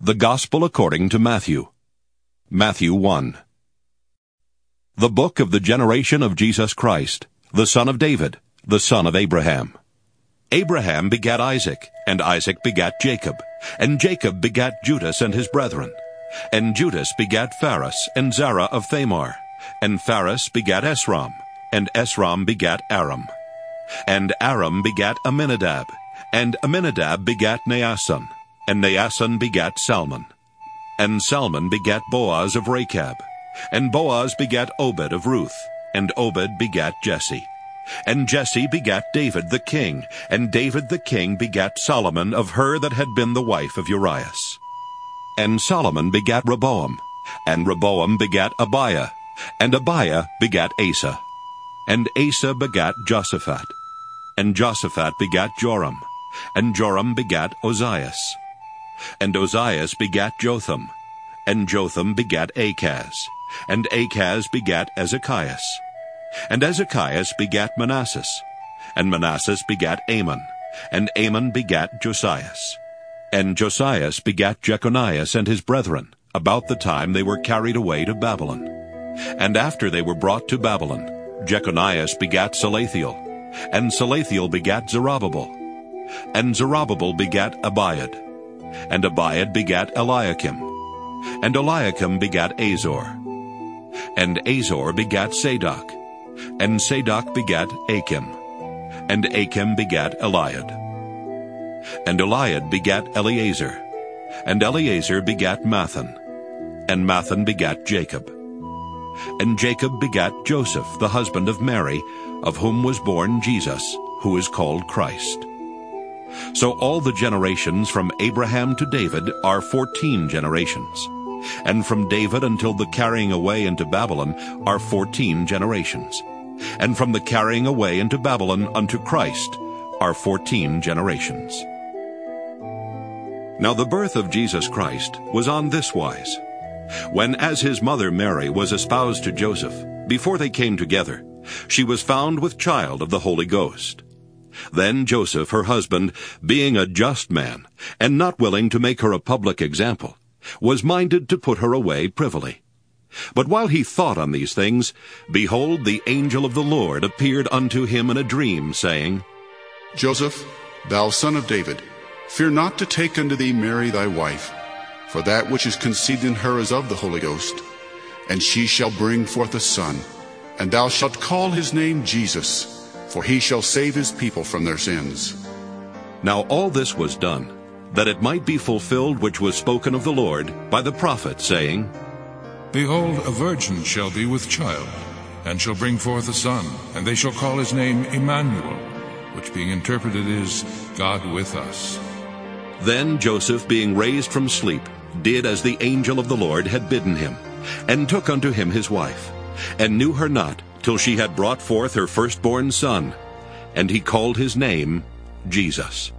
The Gospel according to Matthew. Matthew 1. The book of the generation of Jesus Christ, the son of David, the son of Abraham. Abraham begat Isaac, and Isaac begat Jacob, and Jacob begat Judas and his brethren. And Judas begat Phares and Zara of Thamar, and Phares begat Esrom, and Esrom begat Aram. And Aram begat Aminadab, and Aminadab begat Naasson, and Naasson begat Salmon. And Salmon begat Booz of Rachab. And Booz begat Obed of Ruth. And Obed begat Jesse. And Jesse begat David the king. And David the king begat Solomon of her that had been the wife of Urias. And Solomon begat Rehoboam. And Rehoboam begat Abia. And Abia begat Asa. And Asa begat Josaphat. And Josaphat begat Joram. And Joram begat Ozias. And Ozias begat Jotham, and Jotham begat Achaz, and Achaz begat Ezechias. And Ezechias begat Manasses, and Manasses begat Amon, and Amon begat Josias. And Josias begat Jeconias and his brethren, about the time they were carried away to Babylon. And after they were brought to Babylon, Jeconias begat Salathiel, and Salathiel begat Zerubbabel, and Zerubbabel begat Abiud, and Abiud begat Eliakim. And Eliakim begat Azor. And Azor begat Sadoc. And Sadoc begat Achim. And Achim begat Eliud. And Eliud begat Eleazar. And Eleazar begat Matthan. And Matthan begat Jacob. And Jacob begat Joseph, the husband of Mary, of whom was born Jesus, who is called Christ. So all the generations from Abraham to David are fourteen generations. And from David until the carrying away into Babylon are fourteen generations. And from the carrying away into Babylon unto Christ are fourteen generations. Now the birth of Jesus Christ was on this wise. When as his mother Mary was espoused to Joseph, before they came together, she was found with child of the Holy Ghost. Then Joseph, her husband, being a just man, and not willing to make her a public example, was minded to put her away privily. But while he thought on these things, behold, the angel of the Lord appeared unto him in a dream, saying, Joseph, thou son of David, fear not to take unto thee Mary thy wife, for that which is conceived in her is of the Holy Ghost. And she shall bring forth a son, and thou shalt call his name Jesus for he shall save his people from their sins. Now all this was done, that it might be fulfilled which was spoken of the Lord by the prophet, saying, Behold, a virgin shall be with child, and shall bring forth a son, and they shall call his name Emmanuel, which being interpreted is, God with us. Then Joseph, being raised from sleep, did as the angel of the Lord had bidden him, and took unto him his wife, and knew her not till she had brought forth her firstborn son, and he called his name Jesus.